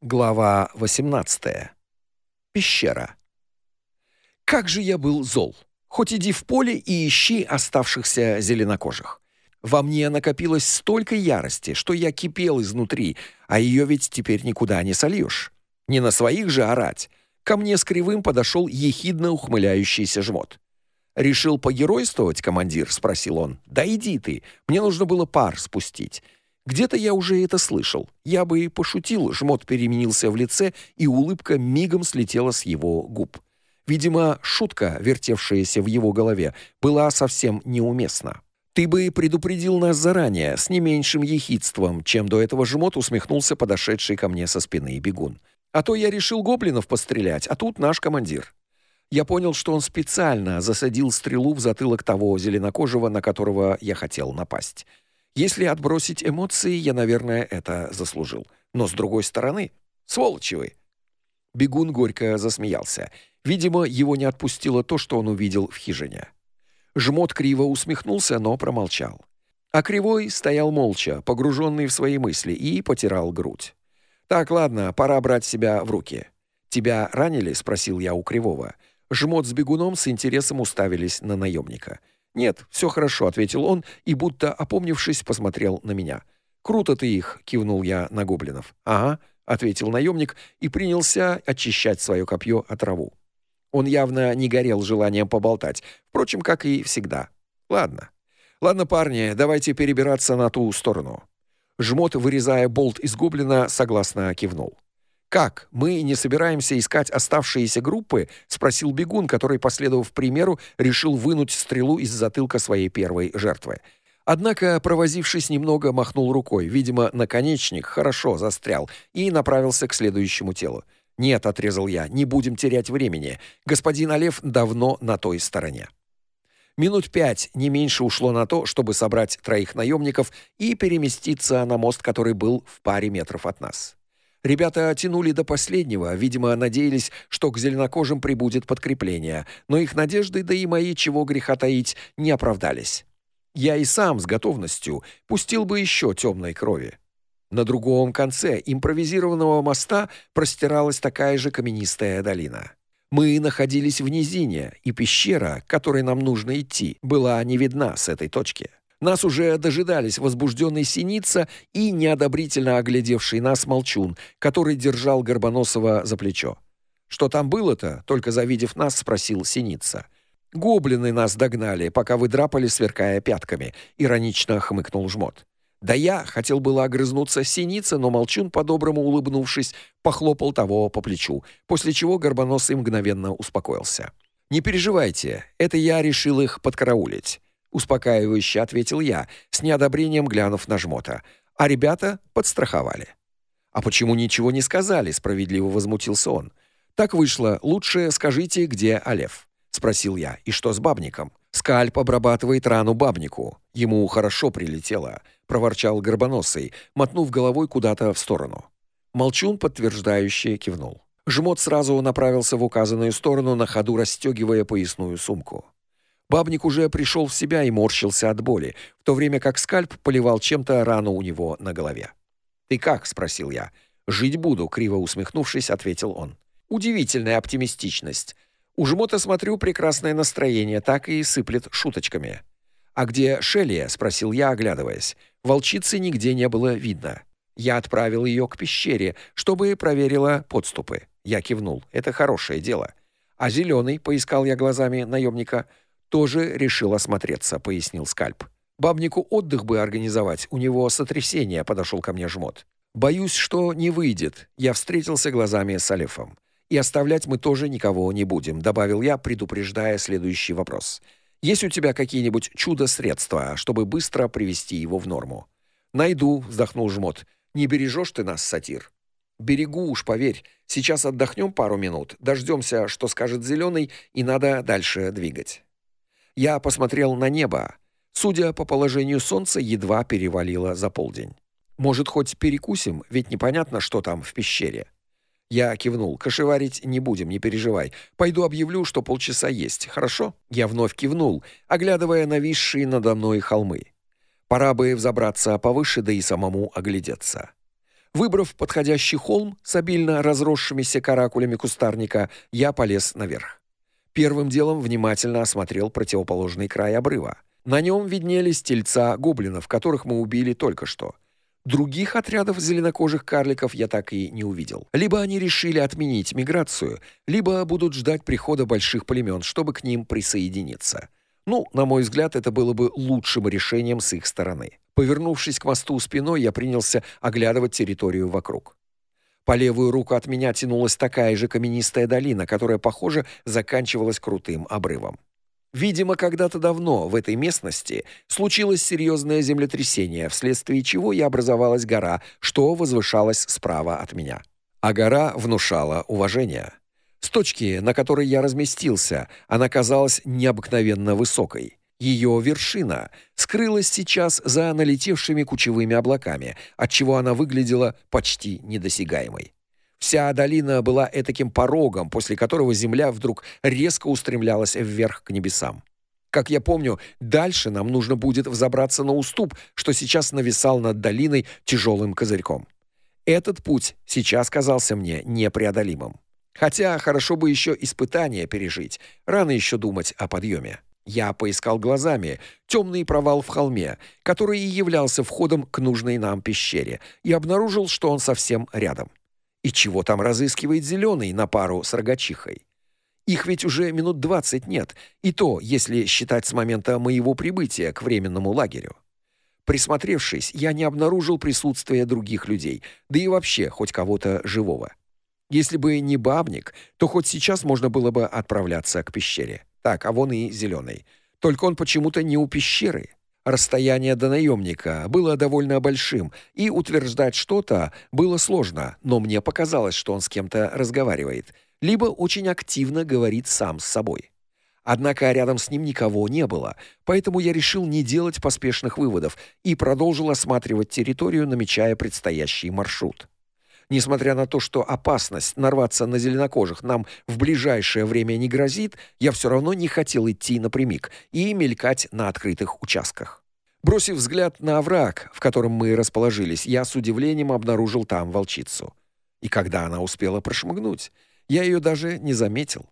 Глава 18. Пещера. Как же я был зол. Хоть иди в поле и ищи оставшихся зеленокожих. Во мне накопилось столько ярости, что я кипел изнутри, а ее ведь теперь никуда не сольешь. Не на своих же орать. Ко мне с кривым подошел ехидно ухмыляющийся жмот. Решил погеройствовать, командир, спросил он. Да иди ты, мне нужно было пар спустить. Где-то я уже это слышал. Я бы и пошутил, жмот переменился в лице, и улыбка мигом слетела с его губ. Видимо, шутка, вертевшаяся в его голове, была совсем неуместна. Ты бы предупредил нас заранее, с не меньшим ехидством, чем до этого жмот усмехнулся подошедший ко мне со спины бегун. А то я решил гоблинов пострелять, а тут наш командир. Я понял, что он специально засадил стрелу в затылок того зеленокожего, на которого я хотел напасть. Если отбросить эмоции, я, наверное, это заслужил. Но с другой стороны, сволочи вы. Бегун горько засмеялся. Видимо, его не отпустило то, что он увидел в хижине. Жмот криво усмехнулся, но промолчал. А Кривой стоял молча, погруженный в свои мысли, и потирал грудь. Так, ладно, пора брать себя в руки. Тебя ранили, спросил я у Кривого. Жмот с бегуном с интересом уставились на наемника. Нет, все хорошо, ответил он и будто опомнившись, посмотрел на меня. Круто ты их, кивнул я на гоблинов. Ага, ответил наемник и принялся очищать свое копье от траву. Он явно не горел желанием поболтать, впрочем, как и всегда. Ладно. Ладно, парни, давайте перебираться на ту сторону. Жмот, вырезая болт из гоблина, согласно кивнул. Как? Мы не собираемся искать оставшиеся группы? спросил бегун, который, последовав примеру, решил вынуть стрелу из затылка своей первой жертвы. Однако, провозившись немного, махнул рукой. Видимо, наконечник хорошо застрял и направился к следующему телу. "Нет", отрезал я. "Не будем терять времени. Господин Олев давно на той стороне". Минут пять, не меньше ушло на то, чтобы собрать троих наемников и переместиться на мост, который был в паре метров от нас. Ребята тянули до последнего, видимо, надеялись, что к зеленокожим прибудет подкрепление, но их надежды, да и мои, чего греха таить, не оправдались. Я и сам с готовностью пустил бы еще темной крови. На другом конце импровизированного моста простиралась такая же каменистая долина. Мы находились в низине, и пещера, к которой нам нужно идти, была не видна с этой точки. Нас уже дожидались возбужденный Синица и неодобрительно оглядевший нас Молчун, который держал Горбоносова за плечо. Что там было-то? Только завидев нас, спросил Синица. Гоблины нас догнали, пока вы драпали, сверкая пятками, иронично хмыкнул Жмот. Да я хотел было огрызнуться Синица, но Молчун, по-доброму улыбнувшись, похлопал того по плечу, после чего Горбоносый мгновенно успокоился. Не переживайте, это я решил их подкараулить успокаивающе ответил я, с неодобрением глянув на жмота. А ребята подстраховали. А почему ничего не сказали? справедливо возмутился он. Так вышло. Лучше скажите, где Алев, спросил я. И что с бабником? Скальп обрабатывает рану бабнику. Ему хорошо прилетело, проворчал горбоносый, мотнув головой куда-то в сторону. Молчун подтверждающе кивнул. Жмот сразу направился в указанную сторону, на ходу расстегивая поясную сумку. Бабник уже пришел в себя и морщился от боли, в то время как скальп поливал чем-то рану у него на голове. "Ты как?" спросил я. "Жить буду", криво усмехнувшись, ответил он. Удивительная оптимистичность. У жмота смотрю прекрасное настроение, так и сыплет шуточками. А где Шелия? спросил я, оглядываясь. Волчицы нигде не было видно. Я отправил ее к пещере, чтобы проверила подступы. Я кивнул. Это хорошее дело. А зеленый, поискал я глазами наемника, тоже решил осмотреться, пояснил Скальп. Бабнику отдых бы организовать, у него сотрясение, подошел ко мне жмот. Боюсь, что не выйдет. Я встретился глазами с Алифом. И оставлять мы тоже никого не будем, добавил я, предупреждая следующий вопрос. Есть у тебя какие-нибудь чудо-средства, чтобы быстро привести его в норму? Найду, вздохнул жмот. Не бережешь ты нас, сатир. Берегу уж, поверь. Сейчас отдохнем пару минут, дождемся, что скажет зеленый, и надо дальше двигать. Я посмотрел на небо. Судя по положению солнца, едва перевалило за полдень. Может, хоть перекусим, ведь непонятно, что там в пещере. Я кивнул. Кошеварить не будем, не переживай. Пойду объявлю, что полчаса есть. Хорошо? Я вновь кивнул, оглядывая нависшие надо мной холмы. Пора бы взобраться повыше, да и самому оглядеться. Выбрав подходящий холм с обильно разросшимися каракулями кустарника, я полез наверх. Первым делом внимательно осмотрел противоположный край обрыва. На нем виднелись тельца гоблинов, которых мы убили только что. Других отрядов зеленокожих карликов я так и не увидел. Либо они решили отменить миграцию, либо будут ждать прихода больших племен, чтобы к ним присоединиться. Ну, на мой взгляд, это было бы лучшим решением с их стороны. Повернувшись к мосту спиной, я принялся оглядывать территорию вокруг. По левую руку от меня тянулась такая же каменистая долина, которая, похоже, заканчивалась крутым обрывом. Видимо, когда-то давно в этой местности случилось серьезное землетрясение, вследствие чего и образовалась гора, что возвышалась справа от меня. А гора внушала уважение. С точки, на которой я разместился, она казалась необыкновенно высокой. Ее вершина скрылась сейчас за налетевшими кучевыми облаками, отчего она выглядела почти недосягаемой. Вся долина была этаким порогом, после которого земля вдруг резко устремлялась вверх к небесам. Как я помню, дальше нам нужно будет взобраться на уступ, что сейчас нависал над долиной тяжелым козырьком. Этот путь сейчас казался мне непреодолимым. Хотя хорошо бы еще испытание пережить, рано еще думать о подъеме. Я поискал глазами темный провал в холме, который и являлся входом к нужной нам пещере, и обнаружил, что он совсем рядом. И чего там разыскивает зеленый на пару с рогачихой? Их ведь уже минут двадцать нет, и то, если считать с момента моего прибытия к временному лагерю. Присмотревшись, я не обнаружил присутствия других людей, да и вообще хоть кого-то живого. Если бы не бабник, то хоть сейчас можно было бы отправляться к пещере. Так, а вон и зеленый. Только он почему-то не у пещеры. Расстояние до наемника было довольно большим, и утверждать что-то было сложно, но мне показалось, что он с кем-то разговаривает, либо очень активно говорит сам с собой. Однако рядом с ним никого не было, поэтому я решил не делать поспешных выводов и продолжил осматривать территорию, намечая предстоящий маршрут. Несмотря на то, что опасность нарваться на зеленокожих нам в ближайшее время не грозит, я все равно не хотел идти напрямик и мелькать на открытых участках. Бросив взгляд на овраг, в котором мы расположились, я с удивлением обнаружил там волчицу. И когда она успела прошмыгнуть, я ее даже не заметил.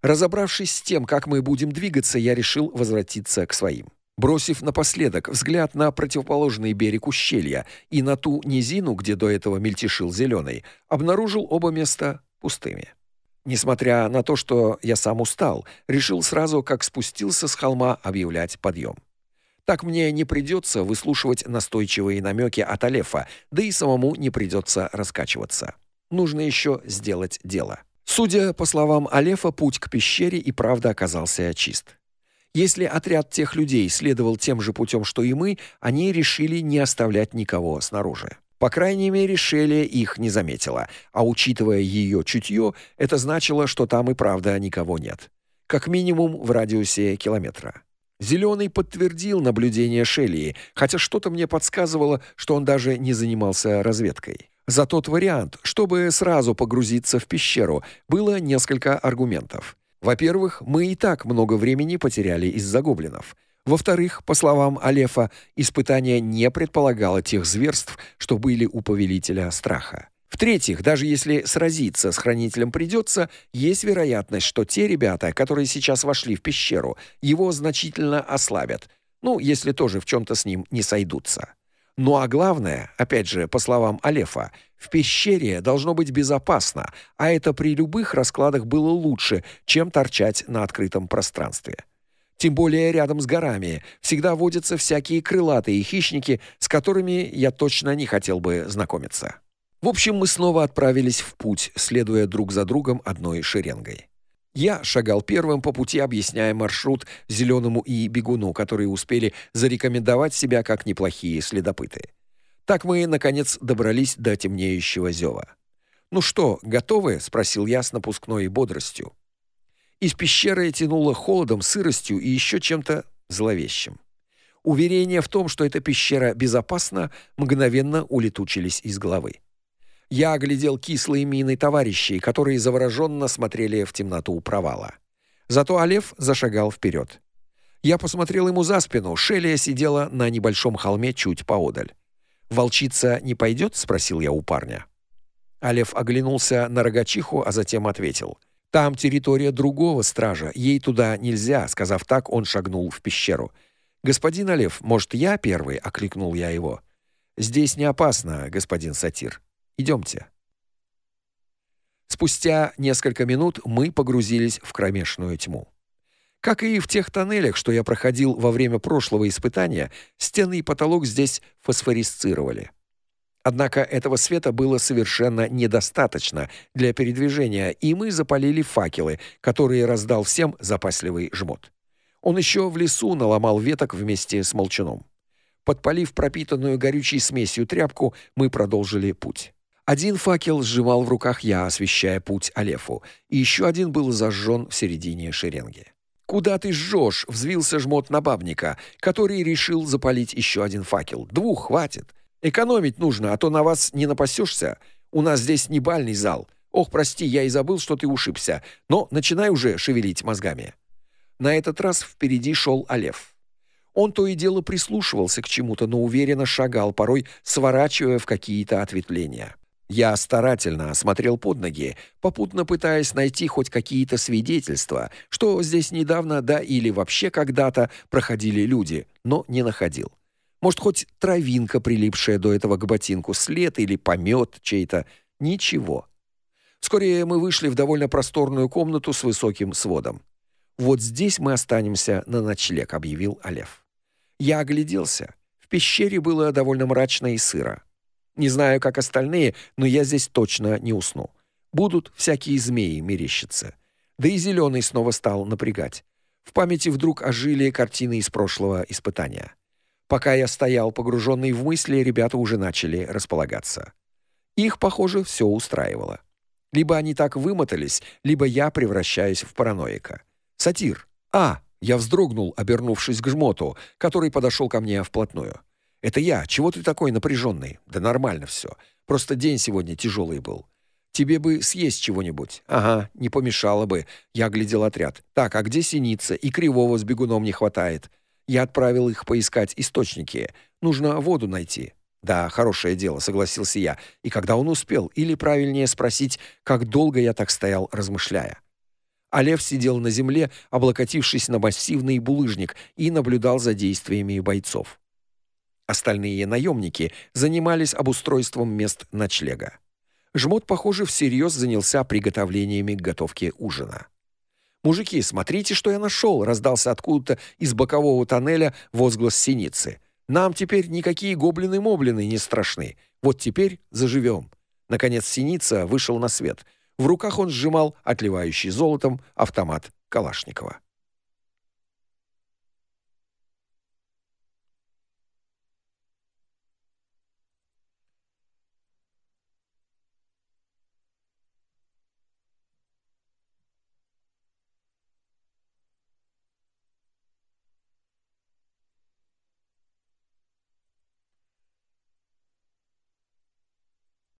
Разобравшись с тем, как мы будем двигаться, я решил возвратиться к своим. Бросив напоследок взгляд на противоположный берег ущелья и на ту низину, где до этого мельтешил зеленый, обнаружил оба места пустыми. Несмотря на то, что я сам устал, решил сразу, как спустился с холма, объявлять подъем. Так мне не придется выслушивать настойчивые намеки от Алефа, да и самому не придется раскачиваться. Нужно еще сделать дело. Судя по словам Алефа, путь к пещере и правда оказался чист. Если отряд тех людей следовал тем же путем, что и мы, они решили не оставлять никого снаружи. По крайней мере, Шелли их не заметила, а учитывая ее чутье, это значило, что там и правда никого нет. Как минимум в радиусе километра. Зеленый подтвердил наблюдение Шелли, хотя что-то мне подсказывало, что он даже не занимался разведкой. За тот вариант, чтобы сразу погрузиться в пещеру, было несколько аргументов. Во-первых, мы и так много времени потеряли из-за гоблинов. Во-вторых, по словам Алефа, испытание не предполагало тех зверств, что были у повелителя страха. В-третьих, даже если сразиться с хранителем придется, есть вероятность, что те ребята, которые сейчас вошли в пещеру, его значительно ослабят. Ну, если тоже в чем то с ним не сойдутся. Ну а главное, опять же, по словам Алефа, в пещере должно быть безопасно, а это при любых раскладах было лучше, чем торчать на открытом пространстве. Тем более рядом с горами всегда водятся всякие крылатые хищники, с которыми я точно не хотел бы знакомиться. В общем, мы снова отправились в путь, следуя друг за другом одной шеренгой. Я шагал первым по пути, объясняя маршрут зеленому и бегуну, которые успели зарекомендовать себя как неплохие следопыты. Так мы наконец добрались до темнеющего зева. "Ну что, готовы?" спросил я с напускной бодростью. Из пещеры тянуло холодом, сыростью и еще чем-то зловещим. Уверения в том, что эта пещера безопасна, мгновенно улетучились из головы. Я оглядел кислые мины товарищей, которые завороженно смотрели в темноту провала. Зато Алев зашагал вперед. Я посмотрел ему за спину. Шелия сидела на небольшом холме чуть поодаль. Волчица не пойдет?» — спросил я у парня. Алев оглянулся на рогачиху, а затем ответил: "Там территория другого стража, ей туда нельзя", сказав так, он шагнул в пещеру. "Господин Алев, может, я первый?" окликнул я его. "Здесь не опасно, господин сатир. Идемте». Спустя несколько минут мы погрузились в кромешную тьму. Как и в тех тоннелях, что я проходил во время прошлого испытания, стены и потолок здесь фосфорисцировали. Однако этого света было совершенно недостаточно для передвижения, и мы запалили факелы, которые раздал всем запасливый жмот. Он еще в лесу наломал веток вместе с молчуном. Подпалив пропитанную горючей смесью тряпку, мы продолжили путь. Один факел сжимал в руках я, освещая путь Алефу, и еще один был зажжен в середине шеренги. «Куда ты жжешь?» — взвился жмот на бабника, который решил запалить еще один факел. «Двух хватит. Экономить нужно, а то на вас не напасешься. У нас здесь не бальный зал. Ох, прости, я и забыл, что ты ушибся. Но начинай уже шевелить мозгами. На этот раз впереди шел Алев. Он то и дело прислушивался к чему-то, но уверенно шагал, порой сворачивая в какие-то ответвления. Я старательно осмотрел под ноги, попутно пытаясь найти хоть какие-то свидетельства, что здесь недавно, да или вообще когда-то проходили люди, но не находил. Может, хоть травинка, прилипшая до этого к ботинку, след или помет чей-то. Ничего. Вскоре мы вышли в довольно просторную комнату с высоким сводом. «Вот здесь мы останемся на ночлег», — объявил Алев. Я огляделся. В пещере было довольно мрачно и сыро. Не знаю, как остальные, но я здесь точно не усну. Будут всякие змеи мерещиться. Да и зеленый снова стал напрягать. В памяти вдруг ожили картины из прошлого испытания. Пока я стоял погруженный в мысли, ребята уже начали располагаться. Их, похоже, все устраивало. Либо они так вымотались, либо я превращаюсь в параноика. Сатир. А, я вздрогнул, обернувшись к жмоту, который подошел ко мне вплотную. Это я. Чего ты такой напряженный? Да нормально все. Просто день сегодня тяжелый был. Тебе бы съесть чего-нибудь. Ага, не помешало бы. Я глядел отряд. Так, а где синица? И кривого с бегуном не хватает. Я отправил их поискать источники. Нужно воду найти. Да, хорошее дело, согласился я. И когда он успел, или правильнее спросить, как долго я так стоял, размышляя. А сидел на земле, облокотившись на массивный булыжник, и наблюдал за действиями бойцов. Остальные наемники занимались обустройством мест ночлега. Жмот, похоже, всерьез занялся приготовлениями к готовке ужина. «Мужики, смотрите, что я нашел!» — раздался откуда-то из бокового тоннеля возглас синицы. «Нам теперь никакие гоблины-моблины не страшны. Вот теперь заживем». Наконец синица вышел на свет. В руках он сжимал отливающий золотом автомат Калашникова.